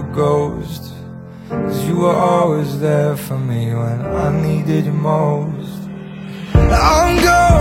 Even when Cause you were always there for me when I needed you most. I'm gonna